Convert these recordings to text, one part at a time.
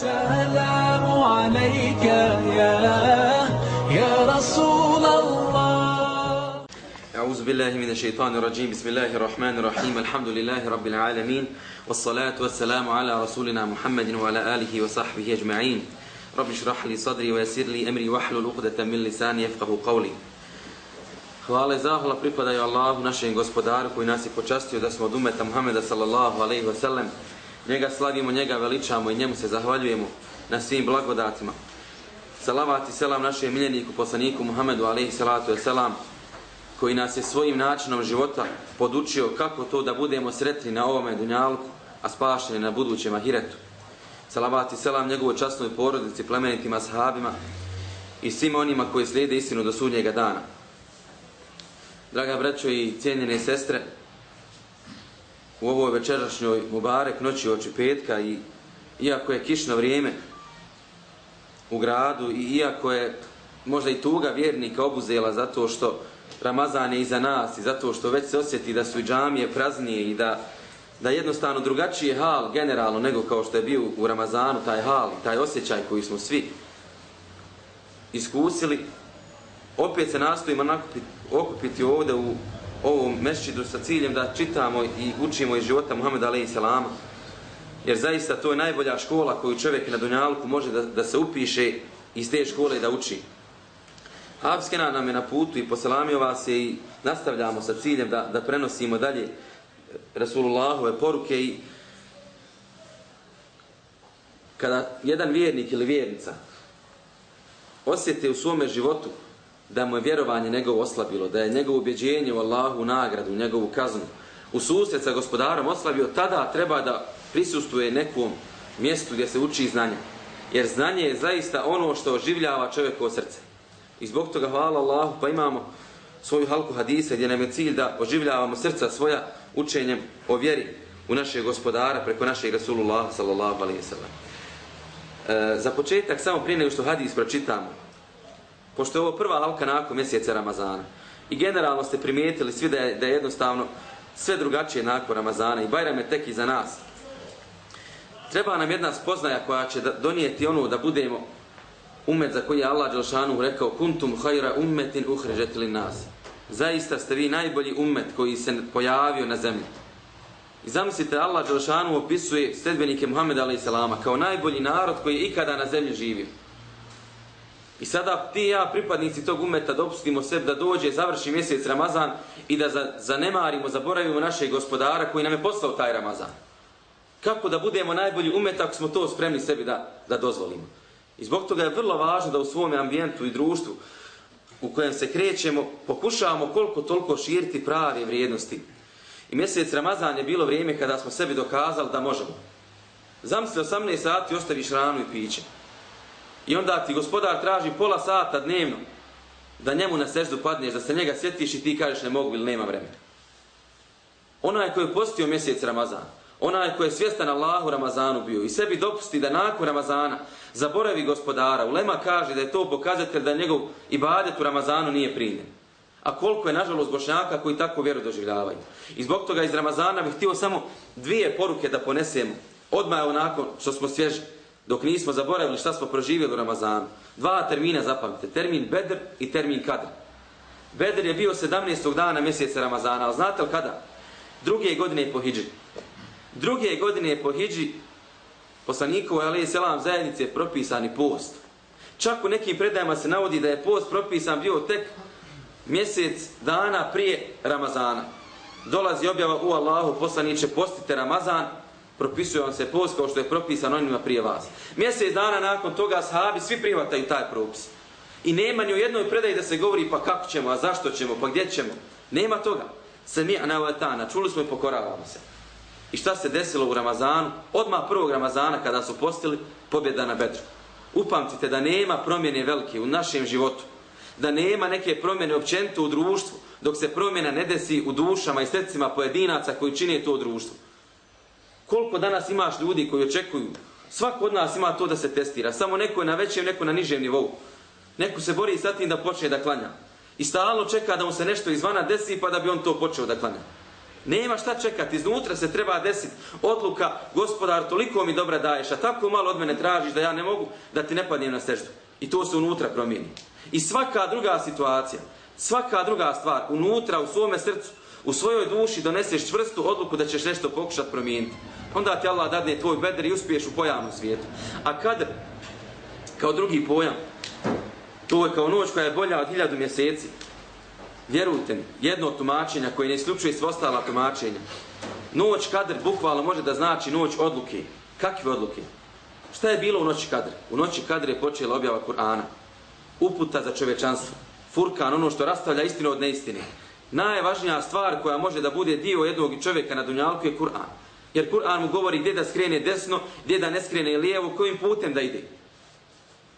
السلام عليك يا يا رسول الله. أعوذ بالله من الشيطان الرجيم. بسم الله الرحمن الرحيم. الحمد لله رب العالمين. والصلاة والسلام على رسولنا محمد وعلى آله وصحبه أجمعين. رب اشرح لي صدري ويسر لي أمري واحلل عقدة من لساني يفقه قولي. Hvala i zahvala pripadaju Allahu, našem gospodaru koji nas je počastio da smo od umeta Muhammeda sallallahu alaihi. Njega slavimo, njega veličamo i njemu se zahvaljujemo na svim blagodatima. Salavat i selam našem miljeniku, poslaniku Muhammedu alaihi salatu selam, koji nas je svojim načinom života podučio kako to da budemo sretni na ovome dunjalku, a spašeni na budućem ahiretu. Salavat i selam njegovoj časnoj porodici, plemenitim ashabima i svim onima koji slijede istinu do sudnjega dana. Draga braćo i cijenjene sestre, u ovoj večerašnjoj Mubarek noći oči petka i iako je kišno vrijeme u gradu i iako je možda i tuga vjernika obuzela zato što Ramazan je iza nas i zato što već se osjeti da su i džamije praznije i da, da jednostavno drugačiji je hal generalno nego kao što je bio u Ramazanu, taj hal, taj osjećaj koji smo svi iskusili, opet se nastojimo nakupiti, okupiti ovdje u ovom mešćidu sa ciljem da čitamo i učimo iz života Muhammeda a.s. Jer zaista to je najbolja škola koju čovjek na Dunjalku može da, da se upiše iz te škole da uči. Havskena nam je na putu i poselamio vas je i nastavljamo sa ciljem da, da prenosimo dalje Rasulullahove poruke i kada jedan vjernik ili vjernica osjete u svome životu da mu je vjerovanje njegovo oslabilo, da je njegovo ubjeđenje u Allahu nagradu, njegovu kaznu, u susret sa gospodarom oslabio, tada treba da prisustuje nekom mjestu gdje se uči znanje. Jer znanje je zaista ono što oživljava čovjekovo srce. I zbog toga hvala Allahu pa imamo svoju halku hadisa gdje nam je cilj da oživljavamo srca svoja učenjem o vjeri u našeg gospodara preko našeg Rasulullah sallallahu alaihi sallam. E, za početak, samo prije nego što hadis pročitamo, pošto je ovo prva halka nakon mjeseca Ramazana. I generalno ste primijetili svi da je, da je jednostavno sve drugačije nakon Ramazana i Bajram je tek iza nas. Treba nam jedna spoznaja koja će da donijeti ono da budemo umet za koji je Allah Đelšanu rekao kuntum hajra ummetin uhrežet nas. Zaista ste vi najbolji umet koji se pojavio na zemlji. I zamislite, Allah Đelšanu opisuje sledbenike Muhammeda a.s. kao najbolji narod koji je ikada na zemlji živio. I sada ti ja, pripadnici tog umeta, dopustimo sebi da dođe, završi mjesec Ramazan i da zanemarimo, zaboravimo našeg gospodara koji nam je poslao taj Ramazan. Kako da budemo najbolji umet ako smo to spremni sebi da, da dozvolimo. I zbog toga je vrlo važno da u svom ambijentu i društvu u kojem se krećemo, pokušavamo koliko toliko širiti prave vrijednosti. I mjesec Ramazan je bilo vrijeme kada smo sebi dokazali da možemo. Zamisli 18 sati ostaviš ranu i piće. I onda ti gospodar traži pola sata dnevno da njemu na seždu padneš, da se njega sjetiš i ti kažeš ne mogu ili nema vremena. Onaj koji je postio mjesec Ramazan, onaj koji je svjestan Allahu Ramazanu bio i sebi dopusti da nakon Ramazana zaboravi gospodara, Ulema kaže da je to pokazatelj da njegov ibadet u Ramazanu nije primjen. A koliko je nažalost bošnjaka koji tako vjeru doživljavaju. I zbog toga iz Ramazana bih htio samo dvije poruke da ponesemo. Odmah onako što smo svježi dok nismo zaboravili šta smo proživjeli u Ramazanu. Dva termina zapamtite, termin Bedr i termin Kadr. Bedr je bio 17. dana mjeseca Ramazana, ali znate li kada? Druge godine po Hidži. Druge godine po Hidži poslanikovo, ali selam zajednice, propisani post. Čak u nekim predajama se navodi da je post propisan bio tek mjesec dana prije Ramazana. Dolazi objava u Allahu poslaniće, postite Ramazan, propisuje vam se post kao što je propisan onima prije vas. Mjesec dana nakon toga sahabi svi prihvataju taj propis. I nema ni u jednoj predaji da se govori pa kako ćemo, a zašto ćemo, pa gdje ćemo. Nema toga. Se mi anavatana, čuli smo i pokoravamo se. I šta se desilo u Ramazanu? Odmah prvog Ramazana kada su postili pobjeda na Bedru. Upamtite da nema promjene velike u našem životu. Da nema neke promjene općenito u društvu dok se promjena ne desi u dušama i srcima pojedinaca koji čine to društvo. Koliko danas imaš ljudi koji očekuju? Svako od nas ima to da se testira. Samo neko je na većem, neko na nižem nivou. Neko se bori sa tim da počne da klanja. I stalno čeka da mu se nešto izvana desi pa da bi on to počeo da klanja. Nema šta čekati, iznutra se treba desiti odluka, gospodar, toliko mi dobra daješ, a tako malo od mene tražiš da ja ne mogu da ti ne padnem na seždu. I to se unutra promijeni. I svaka druga situacija, svaka druga stvar, unutra, u svome srcu, u svojoj duši doneseš čvrstu odluku da ćeš nešto pokušati promijeniti. Onda ti Allah dadne tvoj bedr i uspiješ u pojavnom svijetu. A kadr, kao drugi pojam, to je kao noć koja je bolja od hiljadu mjeseci. Vjerujte mi, jedno od tumačenja koje ne isključuje sve ostala tumačenja. Noć kadr bukvalno može da znači noć odluke. Kakve odluke? Šta je bilo u noći kadr? U noći kadr je počela objava Kur'ana. Uputa za čovečanstvo. Furkan, ono što rastavlja istinu od neistine. Najvažnija stvar koja može da bude dio jednog čovjeka na dunjalku je Kur'an. Jer Kur'an mu govori gdje da skrene desno, gdje da ne skrene lijevo, kojim putem da ide.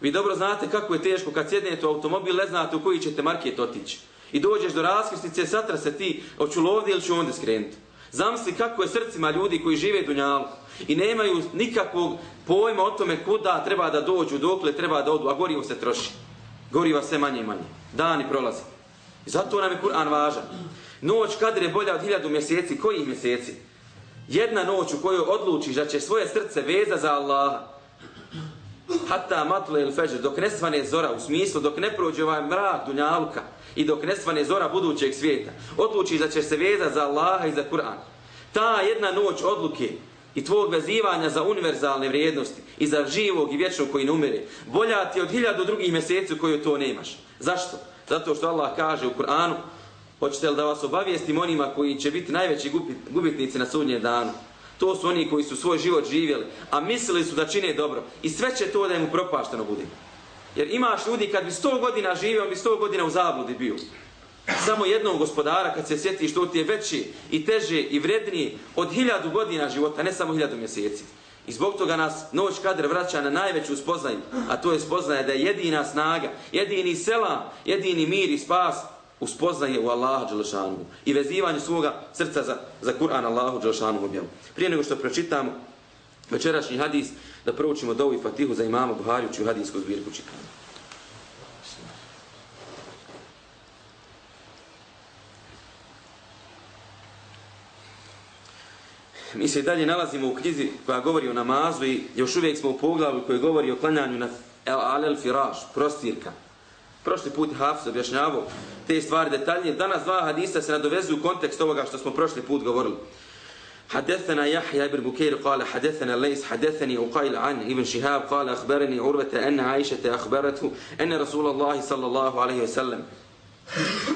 Vi dobro znate kako je teško kad sjednete u automobil, ne znate u koji ćete market otići. I dođeš do raskrsnice, satra se ti, hoću ovdje ili ću onda skrenuti. Zamisli kako je srcima ljudi koji žive dunjalu i nemaju nikakvog pojma o tome kuda treba da dođu, dokle treba da odu, a gorivo se troši. Goriva sve manje i manje. Dani prolaze. I zato nam je Kur'an važan. Noć kadre je bolja od hiljadu mjeseci. Kojih mjeseci? Jedna noć u kojoj odlučiš da će svoje srce veza za Allaha. Hatta matle il feđer, dok ne svane zora, u smislu dok ne prođe ovaj mrak dunjaluka i dok ne svane zora budućeg svijeta, odlučiš da će se veza za Allaha i za Kur'an. Ta jedna noć odluke i tvog vezivanja za univerzalne vrijednosti i za živog i vječnog koji ne umire, bolja ti od hiljadu drugih mjeseci u kojoj to nemaš. Zašto? Zato što Allah kaže u Kur'anu, hoćete li da vas obavijestim onima koji će biti najveći gubitnici na sudnje danu? To su oni koji su svoj život živjeli, a mislili su da čine dobro. I sve će to da im propašteno bude. Jer imaš ljudi kad bi sto godina živio, bi sto godina u zabludi bio. Samo jednog gospodara kad se sjetiš što ti je veći i teže i vredniji od hiljadu godina života, ne samo hiljadu mjeseci. I zbog toga nas noć kadr vraća na najveću spoznaju, a to je spoznaje da je jedina snaga, jedini selam, jedini mir i spas u u Allaha Đelešanu i vezivanje svoga srca za, za Kur'an Allahu Đelešanu objavu. Prije nego što pročitamo večerašnji hadis, da proučimo dovu i fatihu za imama Buhariju, čiju hadijsku zbirku čitamo. Mi se dalje nalazimo u knjizi koja govori o namazu i još uvijek smo u poglavu koji govori o klanjanju na al-firaš, prostirka. Prošli put Hafs objašnjavao te stvari detaljnije. Danas dva hadisa se nadovezuju u kontekst ovoga što smo prošli put govorili. حدثنا يحيى بن بكير قال حدثنا ليس حدثني أقيل عن ابن شهاب قال أخبرني عروة أن عائشة أخبرته أن رسول الله صلى الله عليه وسلم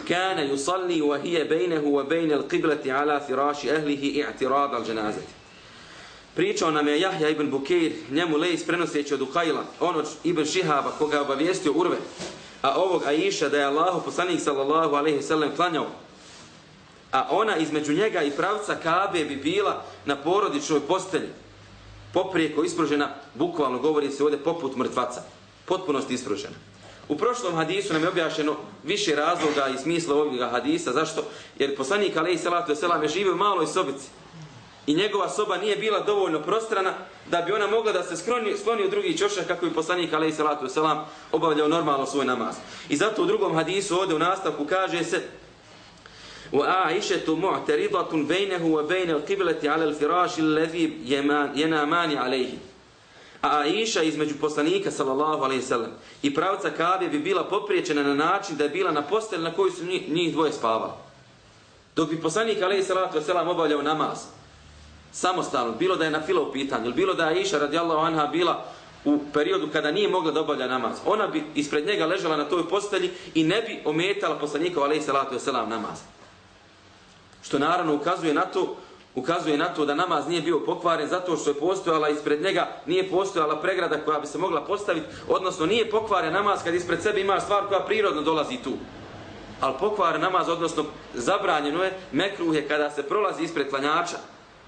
كان يصلي وهي بينه وبين القبلة على فراش أهله اعتراض الجنازة Pričao nam je Jahja ibn Bukir, njemu Lejs prenoseći od Ukajla, on od ibn Šihaba koga obavijestio Urve, a ovog Aisha da je Allahu poslanik sallallahu alaihi sallam klanjao, a ona između njega i pravca Kabe bi bila na porodičnoj postelji, poprijeko ispružena, bukvalno govori se ovdje poput mrtvaca, potpunosti ispružena. U prošlom hadisu nam je objašeno više razloga i smisla ovog hadisa. Zašto? Jer poslanik alaihi Salatu Veselam je živio u maloj sobici. I njegova soba nije bila dovoljno prostrana da bi ona mogla da se skloni, skloni u drugi čošak kako bi poslanik Alehi Salatu Veselam obavljao normalno svoj namaz. I zato u drugom hadisu ovdje u nastavku kaže se وعائشة معترضة بينه وبين القبلة على الفراش الذي ينامان عليه a Aisha između poslanika sallallahu alejhi ve sellem i pravca Kabe bi bila popriječena na način da je bila na postelji na kojoj su njih dvoje spavali. Dok bi poslanik alejhi salatu ve selam obavljao namaz samostalno, bilo da je na fila u pitanju, ili bilo da je Aisha radijallahu anha bila u periodu kada nije mogla da obavlja namaz, ona bi ispred njega ležala na toj postelji i ne bi ometala poslanikov alaih salatu wasalam selam namaz. Što naravno ukazuje na to ukazuje na to da namaz nije bio pokvaren zato što je postojala ispred njega, nije postojala pregrada koja bi se mogla postaviti, odnosno nije pokvaren namaz kad ispred sebe ima stvar koja prirodno dolazi tu. Ali pokvaren namaz, odnosno zabranjeno je, mekruh je kada se prolazi ispred klanjača.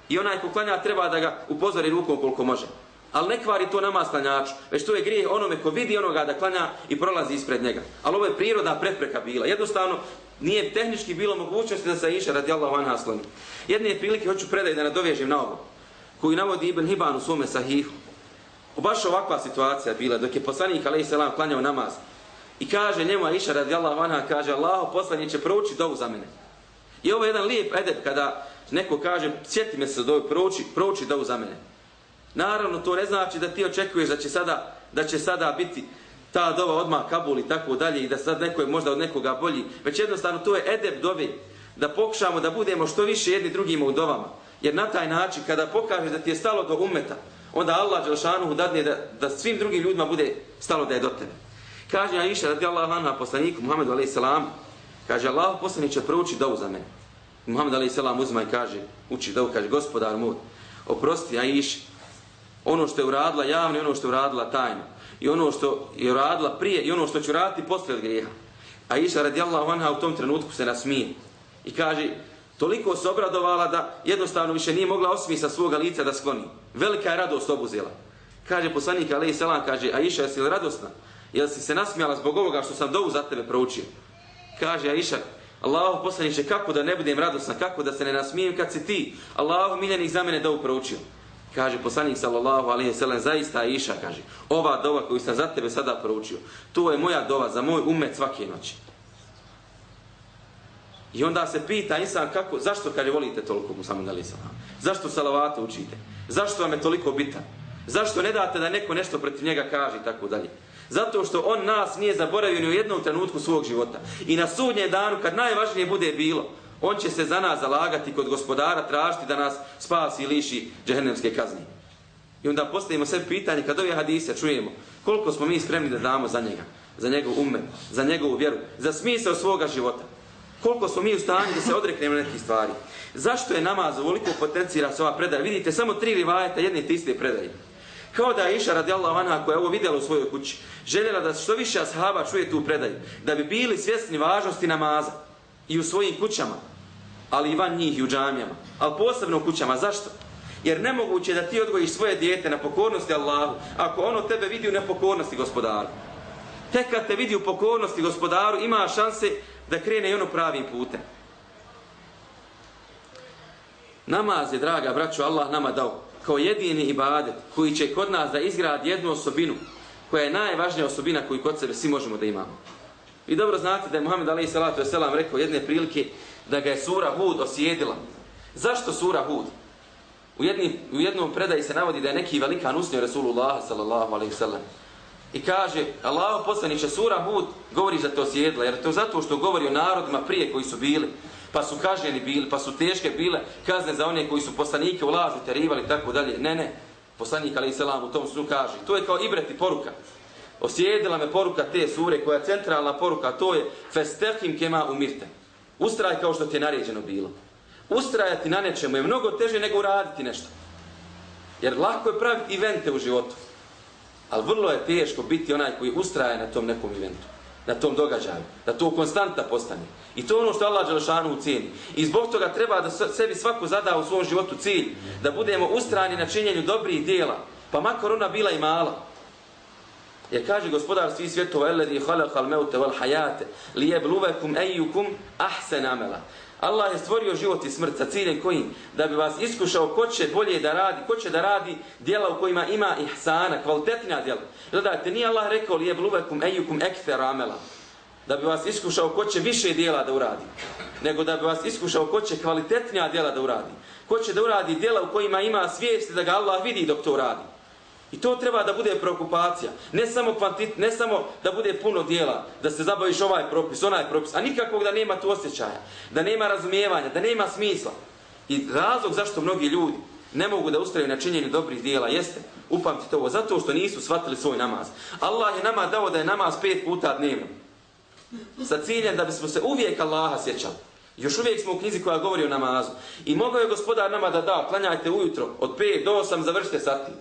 I onaj ko klanja treba da ga upozori rukom koliko može. Ali ne kvari to namaz klanjaču, već to je grijeh onome ko vidi onoga da klanja i prolazi ispred njega. Ali ovo je priroda prepreka bila. Jednostavno, nije tehnički bilo mogućnosti da se iša radi Allah van. Jedne prilike hoću predaj da nadovežem na ovo, koju navodi Ibn Hiban u svome sahihu. U baš ovakva situacija bila, dok je poslanik a.s. klanjao namaz. I kaže njemu Aisha radi anha, kaže Allaho poslanje će prouči dovu za mene. I ovo je jedan lijep edep kada neko kaže, sjeti me se dovi, prouči, prouči dovu za mene. Naravno, to ne znači da ti očekuješ da će sada, da će sada biti ta dova odmah Kabul i tako dalje i da sad neko je možda od nekoga bolji. Već jednostavno to je edep dove. da pokušamo da budemo što više jedni drugima u dovama. Jer na taj način kada pokažeš da ti je stalo do umeta, onda Allah Đelšanuhu dadne da, da svim drugim ljudima bude stalo da je do tebe. Kaže Aisha radijallahu anha poslaniku Muhammedu alaihi salamu, kaže Allah poslaniće prouči dovu za mene. Muhammed alaihi selam uzma i kaže, uči dovu, kaže gospodar moj, oprosti Aisha, ono što je uradila javno i ono što je uradila tajno. I ono što je uradila prije i ono što će uraditi posle od grijeha. Aisha radijallahu anha u tom trenutku se nasmije. I kaže, toliko se obradovala da jednostavno više nije mogla osmisa svoga lica da skloni. Velika je radost obuzela. Kaže poslanik alaihi selam, kaže, Aisha, jesi li radosna? Jel si se nasmijala zbog ovoga što sam dovu za tebe proučio? Kaže Aisha, Allahu poslaniče, kako da ne budem radosna, kako da se ne nasmijem kad si ti, Allahu miljenih za mene dovu proučio? Kaže poslanik sallallahu alejhi ve sellem zaista Aisha kaže ova dova koju sam za tebe sada proučio to je moja dova za moj umet svake noći. I onda se pita insan kako zašto kaže volite toliko Muhammed alejhi selam? Zašto salavate učite? Zašto vam je toliko bitan? Zašto ne date da neko nešto protiv njega kaže i tako dalje? Zato što on nas nije zaboravio ni u jednom trenutku svog života. I na sudnjem danu, kad najvažnije bude bilo, on će se za nas zalagati kod gospodara, tražiti da nas spasi i liši džehennemske kazne. I onda postavimo sve pitanje, kad ove hadise čujemo, koliko smo mi spremni da damo za njega, za njegov umet, za njegovu vjeru, za smisao svoga života. Koliko smo mi u stanju da se odreknemo nekih stvari. Zašto je namaz ovoliko potencira se ova predaja? Vidite, samo tri rivajeta jedne te iste predaje. Kao da je Iša radijallahu anha koja je ovo vidjela u svojoj kući, željela da što više ashaba čuje tu predaju, da bi bili svjesni važnosti namaza i u svojim kućama, ali i van njih i u džamijama, ali posebno u kućama. Zašto? Jer nemoguće da ti odgojiš svoje dijete na pokornosti Allahu, ako ono tebe vidi u nepokornosti gospodaru. Tek kad te vidi u pokornosti gospodaru, ima šanse da krene i ono pravim putem. Namaz je, draga braćo, Allah nama dao kao jedini ibadet koji će kod nas da izgradi jednu osobinu koja je najvažnija osobina koju kod sebe svi možemo da imamo. I dobro znate da je Muhammed Ali Salatu Veselam rekao jedne prilike da ga je sura Hud osjedila. Zašto sura Hud? U, jedni, u jednom predaji se navodi da je neki velikan usnio Rasulullah sallallahu alaihi sallam. I kaže, Allaho poslaniće sura Hud govori za to osjedila, jer to zato što govori o narodima prije koji su bili pa su kažnjeni bili, pa su teške bile kazne za one koji su poslanike u lažu terivali tako dalje. Ne, ne. Poslanik Ali Selam u tom su kaže. To je kao ibreti poruka. Osjedila me poruka te sure koja je centralna poruka, to je festehim kema umirte. Ustraj kao što ti je naređeno bilo. Ustrajati na nečemu je mnogo teže nego uraditi nešto. Jer lako je praviti evente u životu. Ali vrlo je teško biti onaj koji ustraje na tom nekom eventu na tom događaju, da to konstanta postane. I to je ono što Allah Đelešanu u cijeni. I zbog toga treba da sebi svako zada u svom životu cilj, da budemo ustrani na činjenju dobrih dijela, pa makar ona bila i mala. Jer kaže gospodar svih svjetova, Eledi halakal meute wal hajate, li jebluvekum ejukum ahsen amela. Allah je stvorio život i smrt sa ciljem kojim? Da bi vas iskušao ko će bolje da radi, ko će da radi dijela u kojima ima ihsana, kvalitetna dijela. Gledajte, nije Allah rekao li je blubekum ejukum ekfer amela. Da bi vas iskušao ko će više dijela da uradi. Nego da bi vas iskušao ko će kvalitetnija dijela da uradi. Ko će da uradi dijela u kojima ima svijest da ga Allah vidi dok to radi. I to treba da bude preokupacija. Ne samo kvantit, ne samo da bude puno dijela, da se zabaviš ovaj propis, onaj propis, a nikakvog da nema tu osjećaja, da nema razumijevanja, da nema smisla. I razlog zašto mnogi ljudi ne mogu da ustraju na činjenju dobrih dijela jeste, upamtite ovo, zato što nisu shvatili svoj namaz. Allah je nama dao da je namaz pet puta dnevno. Sa ciljem da bismo se uvijek Allaha sjećali. Još uvijek smo u knjizi koja govori o namazu. I mogao je gospodar nama da da, klanjajte ujutro, od 5 do 8, završite sati.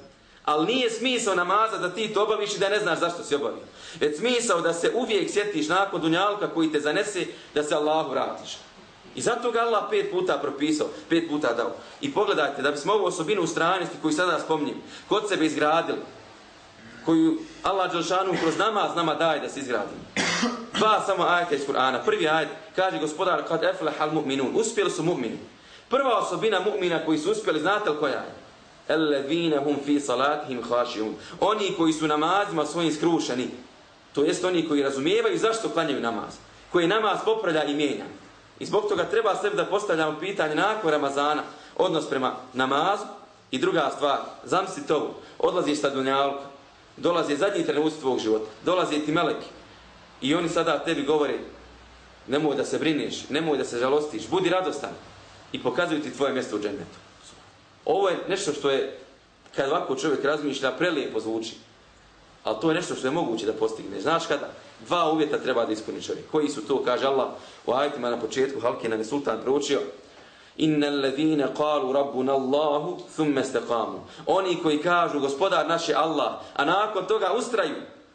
Ali nije smisao namaza da ti to obaviš i da ne znaš zašto si obavio. Već smisao da se uvijek sjetiš nakon dunjalka koji te zanese da se Allahu vratiš. I zato ga Allah pet puta propisao, pet puta dao. I pogledajte, da bismo ovu osobinu u stranosti koju sada spomnim, kod sebe izgradili, koju Allah Đelšanu kroz namaz nama daje da se izgradimo. Dva samo ajete iz Kur'ana. Prvi ajet kaže gospodar kad eflehal mu'minun. Uspjeli su mu'mini. Prva osobina mu'mina koji su uspjeli, znate li koja je? Ellezine hum fi salatihim hašiun. Oni koji su namazima svojim skrušeni. To jest oni koji razumijevaju zašto klanjaju namaz. Koji namaz popravlja i mijenja. I zbog toga treba sebi da postavljamo pitanje nakon Ramazana, odnos prema namazu i druga stvar, zamisli to, odlaziš sa dunjalka, dolazi zadnji trenuci tvojeg života, dolazi ti meleki i oni sada tebi govore nemoj da se brineš, nemoj da se žalostiš, budi radostan i pokazuju ti tvoje mjesto u džennetu. Ovo je nešto što je, kad ovako čovjek razmišlja, prelijepo zvuči. Ali to je nešto što je moguće da postigne. Znaš kada? Dva uvjeta treba da ispuni čovjek. Koji su to, kaže Allah, u ajitima na početku, Halki nam je sultan proučio. Innal ladhina qalu rabbuna Allahu thumma istaqamu. Oni koji kažu gospodar naš je Allah, a nakon toga ustraju,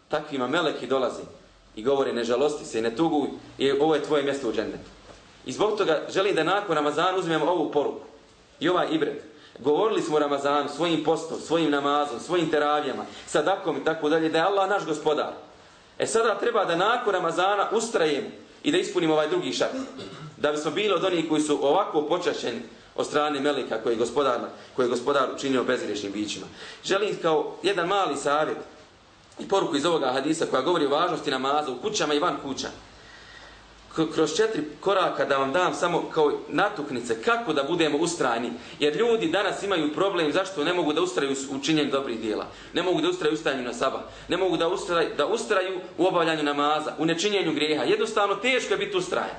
takvima meleki dolazi i govore ne žalosti se i ne tuguj i ovo je tvoje mjesto u džennetu. I zbog toga želim da nakon Ramazana uzmemo ovu poruku i ovaj ibret. Govorili smo o Ramazanu svojim postom, svojim namazom, svojim teravijama, sadakom i tako dalje, da je Allah naš gospodar. E sada treba da nakon Ramazana ustrajemo i da ispunimo ovaj drugi šart. Da bismo bili od onih koji su ovako počašeni od strane Melika koji je gospodar, koji je gospodar učinio bezgrešnim bićima. Želim kao jedan mali savjet i poruku iz ovoga hadisa koja govori o važnosti namaza u kućama i van kuća kroz četiri koraka da vam dam samo kao natuknice kako da budemo ustrajni. Jer ljudi danas imaju problem zašto ne mogu da ustraju u činjenju dobrih dijela. Ne mogu da ustraju u stajanju na saba. Ne mogu da ustraju, da ustraju u obavljanju namaza, u nečinjenju grijeha. Jednostavno teško je biti ustrajan.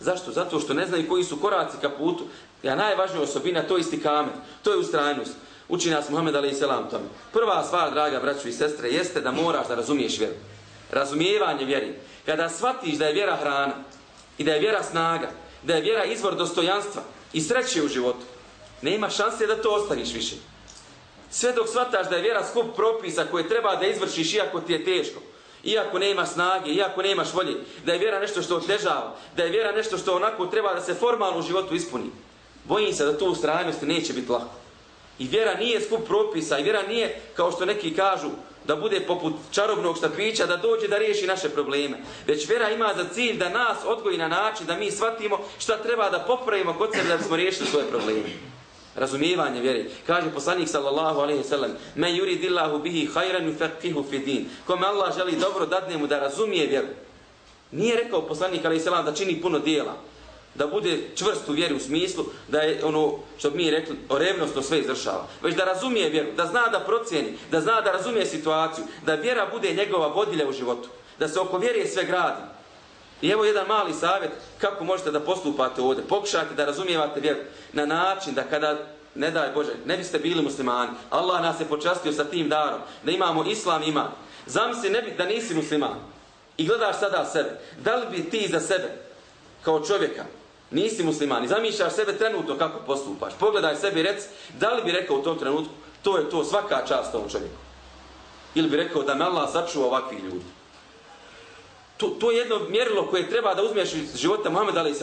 Zašto? Zato što ne znaju koji su koraci ka putu. Ja najvažnija osobina to je isti kamen. To je ustrajnost. Uči nas Muhammed Ali Selam tome. Prva stvar, draga braću i sestre, jeste da moraš da razumiješ vjeru. Razumijevanje vjeri. Kada shvatiš da je vjera hrana i da je vjera snaga, da je vjera izvor dostojanstva i sreće u životu, nema šanse da to ostaviš više. Sve dok shvataš da je vjera skup propisa koje treba da izvršiš iako ti je teško, iako nema snage, iako nemaš volje, da je vjera nešto što otežava, da je vjera nešto što onako treba da se formalno u životu ispuni, bojim se da to u strajnosti neće biti lako. I vjera nije skup propisa i vjera nije, kao što neki kažu, da bude poput čarobnog štapića, da dođe da riješi naše probleme. Već vjera ima za cilj da nas odgoji na način da mi shvatimo šta treba da popravimo kod sebe da bismo riješili svoje probleme. Razumijevanje vjere. Kaže poslanik sallallahu alaihi sallam Me yuridillahu bihi hajran yufaqihu fi din. Kome Allah želi dobro dadne mu da razumije vjeru. Nije rekao poslanik alaihi sallam da čini puno dijela da bude čvrst u vjeri u smislu da je ono što mi rekli o revnosti sve izvršava. Već da razumije vjeru, da zna da procjeni, da zna da razumije situaciju, da vjera bude njegova vodilja u životu, da se oko vjere sve gradi. I evo jedan mali savjet kako možete da postupate ovdje. Pokušajte da razumijevate vjeru na način da kada, ne daj Bože, ne biste bili muslimani, Allah nas je počastio sa tim darom, da imamo islam ima. Zamisli ne bi da nisi musliman i gledaš sada sebe. Da li bi ti za sebe kao čovjeka Nisi musliman i zamišljaš sebe trenutno kako postupaš. Pogledaj sebi i rec, da li bi rekao u tom trenutku, to je to svaka čast ovom čovjeku. Ili bi rekao da me Allah sačuva ovakvi ljudi. To, to je jedno mjerilo koje treba da uzmeš iz života Muhammeda alaih.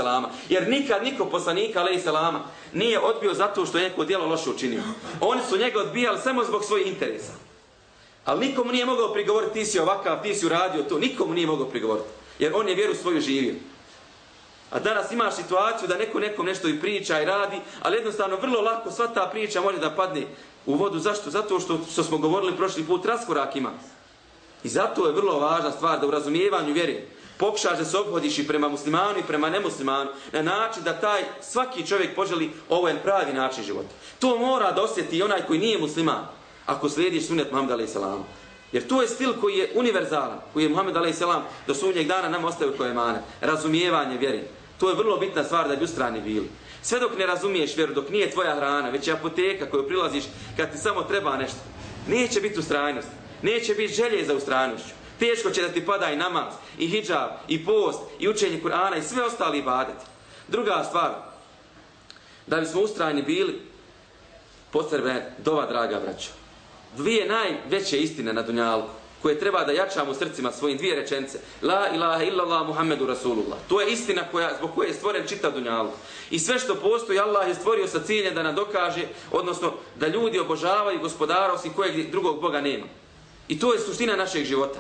Jer nikad niko poslanika alaih nije odbio zato što je neko djelo loše učinio. Oni su njega odbijali samo zbog svojih interesa. Ali nikomu nije mogao prigovoriti ti si ovakav, ti si uradio to. Nikomu nije mogao prigovoriti. Jer on je vjeru svoju živio. A danas imaš situaciju da neko nekom nešto i priča i radi, ali jednostavno vrlo lako sva ta priča može da padne u vodu. Zašto? Zato što, što smo govorili prošli put, raskorak ima. I zato je vrlo važna stvar da u razumijevanju vjeri pokušaš da se obhodiš i prema muslimanu i prema nemuslimanu na način da taj svaki čovjek poželi ovo je pravi način života. To mora da osjeti i onaj koji nije musliman ako slijediš sunet Muhammed a.s. Jer to je stil koji je univerzalan, koji je Muhammed a.s. do sunnjeg dana nam ostavio koje mane. Razumijevanje vjeri. To je vrlo bitna stvar da bi ustrani bili. Sve dok ne razumiješ vjeru, dok nije tvoja hrana, već je apoteka koju prilaziš kad ti samo treba nešto, neće biti ustrajnost. Neće biti želje za ustrajnošću. Teško će da ti pada i namaz, i hijab, i post, i učenje Kur'ana, i sve ostali ibadeti. Druga stvar, da bismo ustrajni bili, potrebne dova, draga braćo. Dvije najveće istine na Dunjalku koje treba da jačamo u srcima svojim dvije rečence. La ilaha illallah Muhammedu Rasulullah. To je istina koja, zbog koje je stvoren čitav dunjaluk. I sve što postoji Allah je stvorio sa ciljem da nam dokaže, odnosno da ljudi obožavaju gospodara osim kojeg drugog Boga nema. I to je suština našeg života.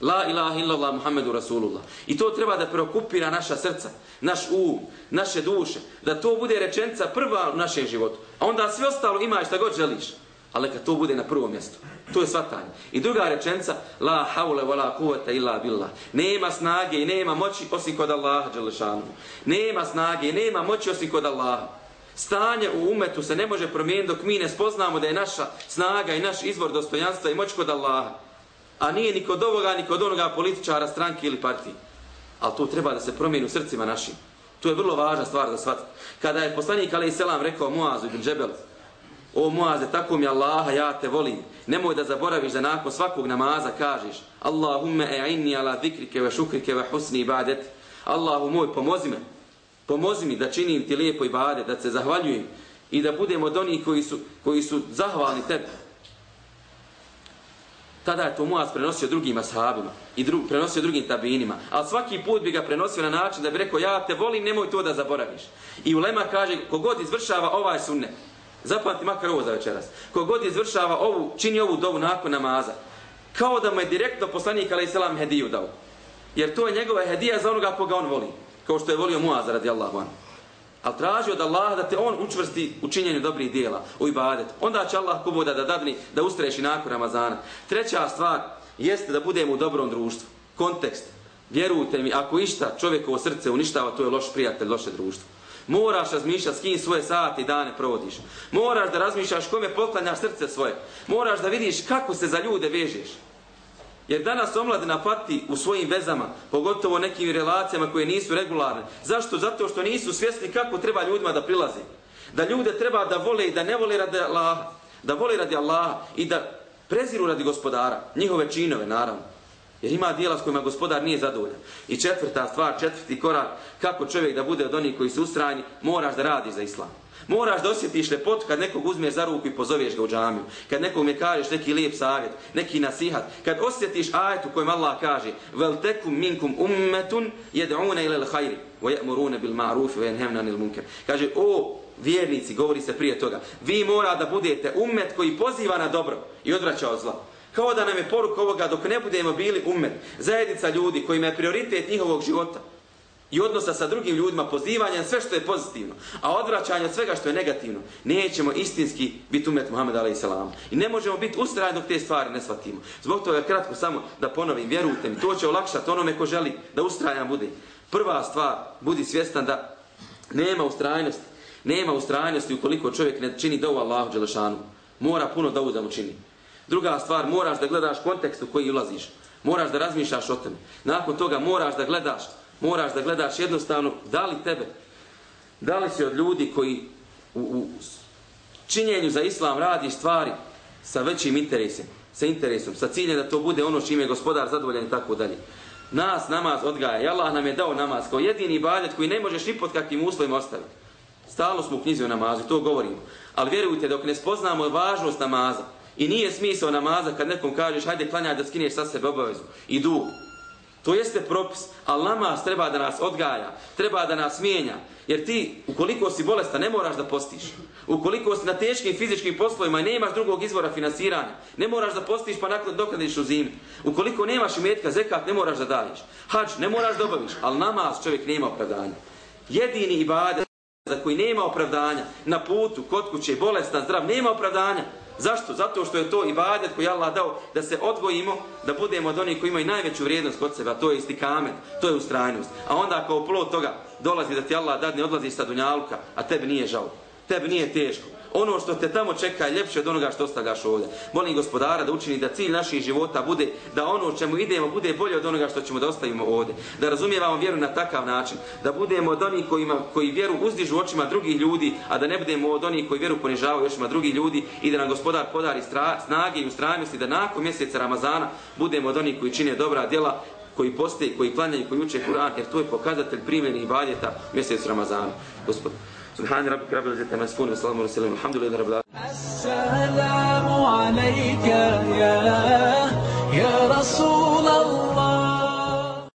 La ilaha illallah Muhammedu Rasulullah. I to treba da preokupira naša srca, naš um, naše duše. Da to bude rečenca prva u našem životu. A onda sve ostalo imaš šta god želiš. Ali kad to bude na prvom mjestu. To je svatanje. I druga rečenca, la haule wa la kuvata illa billah. Nema snage i nema moći osim kod Allaha, Đelešanu. Nema snage i nema moći osim kod Allaha. Stanje u umetu se ne može promijeniti dok mi ne spoznamo da je naša snaga i naš izvor dostojanstva i moć kod Allaha. A nije ni kod ovoga, ni kod onoga političara, stranke ili partije. Ali to treba da se promijeni u srcima našim. To je vrlo važna stvar da shvatite. Kada je poslanik Ali Selam rekao Muazu ibn Džebel, o Muaze, tako mi Allaha, ja te volim. Nemoj da zaboraviš da nakon svakog namaza kažeš Allahumme e'inni ala zikrike ve šukrike ve husni ibadet. Allahu moj, pomozi me. Pomozi mi da činim ti lijepo ibadet, da se zahvaljujem i da budemo od onih koji su, koji su zahvalni tebi. Tada je to Muaz prenosio drugim ashabima i dru, prenosio drugim tabinima. Ali svaki put bi ga prenosio na način da bi rekao ja te volim, nemoj to da zaboraviš. I Ulema kaže kogod izvršava ovaj sunnet, zapamti makar ovo za večeras, kogod izvršava ovu, čini ovu dovu nakon namaza, kao da mu je direktno poslanik alaih selam hediju dao. Jer to je njegova hedija za onoga koga on voli. Kao što je volio Muaz radijallahu anhu ali traži od Allaha da te on učvrsti u činjenju dobrih dijela, u ibadet. Onda će Allah poboda da dadni, da ustreši nakon Ramazana. Treća stvar jeste da budemo u dobrom društvu. Kontekst. Vjerujte mi, ako išta čovjekovo srce uništava, to je loš prijatelj, loše društvo. Moraš razmišljati s kim svoje sati i dane provodiš. Moraš da razmišljaš kome poklanjaš srce svoje. Moraš da vidiš kako se za ljude vežeš. Jer danas omladina pati u svojim vezama, pogotovo nekim relacijama koje nisu regularne. Zašto? Zato što nisu svjesni kako treba ljudima da prilazi. Da ljude treba da vole i da ne vole radi Allaha. Da vole radi Allaha i da preziru radi gospodara. Njihove činove, naravno. Jer ima dijela s kojima gospodar nije zadovoljan. I četvrta stvar, četvrti korak, kako čovjek da bude od onih koji su ustrajni, moraš da radiš za islam. Moraš da osjetiš lepot kad nekog uzmeš za ruku i pozoveš ga u džamiju. Kad nekog mi kažeš neki lijep savjet, neki nasihat. Kad osjetiš ajet u kojem Allah kaže Vel tekum minkum ummetun jed'une ilal l'hajri wa ya'muruna bil ma'rufi wa jenhemna anil munkar. Kaže, o vjernici, govori se prije toga, vi mora da budete ummet koji poziva na dobro i odvraća od zla. Kao da nam je poruka ovoga dok ne budemo bili umet, zajednica ljudi kojima je prioritet njihovog života, i odnosa sa drugim ljudima, pozivanja sve što je pozitivno, a odvraćanje svega što je negativno, nećemo istinski biti umet Muhammed a.s. I ne možemo biti ustrajni dok te stvari ne shvatimo. Zbog toga kratko samo da ponovim, vjerujte mi, to će olakšati onome ko želi da ustrajan bude. Prva stvar, budi svjestan da nema ustrajnosti. Nema ustrajnosti ukoliko čovjek ne čini dovu Allahu Đelešanu. Mora puno dovu da mu čini. Druga stvar, moraš da gledaš kontekst u koji ulaziš. Moraš da razmišljaš o tome. Nakon toga moraš da gledaš moraš da gledaš jednostavno da li tebe, da li si od ljudi koji u, u činjenju za islam radi stvari sa većim interesom, sa interesom, sa ciljem da to bude ono čime je gospodar zadovoljan i tako dalje. Nas namaz odgaja i Allah nam je dao namaz kao jedini ibadet koji ne možeš ni pod kakvim uslovima ostaviti. Stalno smo u knjizi o namazu, to govorimo. Ali vjerujte, dok ne spoznamo važnost namaza i nije smisao namaza kad nekom kažeš hajde klanjaj da skineš sa sebe obavezu i dug, To jeste propis, ali namaz treba da nas odgaja, treba da nas mijenja. Jer ti, ukoliko si bolestan, ne moraš da postiš. Ukoliko si na teškim fizičkim poslovima i nemaš drugog izvora finansiranja, ne moraš da postiš pa nakon dok u zimi. Ukoliko nemaš imetka, zekat, ne moraš da daješ. Hač, ne moraš da obaviš, ali namaz čovjek nema opravdanja. Jedini ibadet za koji nema opravdanja, na putu, kod kuće, bolestan, zdrav, nema opravdanja. Zašto? Zato što je to ibadet koji Allah dao da se odgojimo, da budemo od onih koji imaju najveću vrijednost kod sebe, a to je istikamet, to je ustrajnost. A onda kao plod toga dolazi da ti Allah dadne, odlazi sa dunjaluka, a tebi nije žao, tebi nije teško ono što te tamo čeka je ljepše od onoga što ostavljaš ovdje. Molim gospodara da učini da cilj naših života bude da ono čemu idemo bude bolje od onoga što ćemo da ostavimo ovdje. Da razumijevamo vjeru na takav način. Da budemo od onih kojima, koji vjeru uzdižu očima drugih ljudi, a da ne budemo od onih koji vjeru ponižavaju očima drugih ljudi i da nam gospodar podari stra, snage i ustrajnosti da nakon mjeseca Ramazana budemo od onih koji čine dobra djela koji postoje, koji klanjaju, koji uče Kur'an, jer to je pokazatelj primjeni i valjeta mjesec Ramazana. Gospod. سبحان ربك رب العزة عما يصفون والسلام على المرسلين والحمد لله رب العالمين. السلام عليك يا يا رسول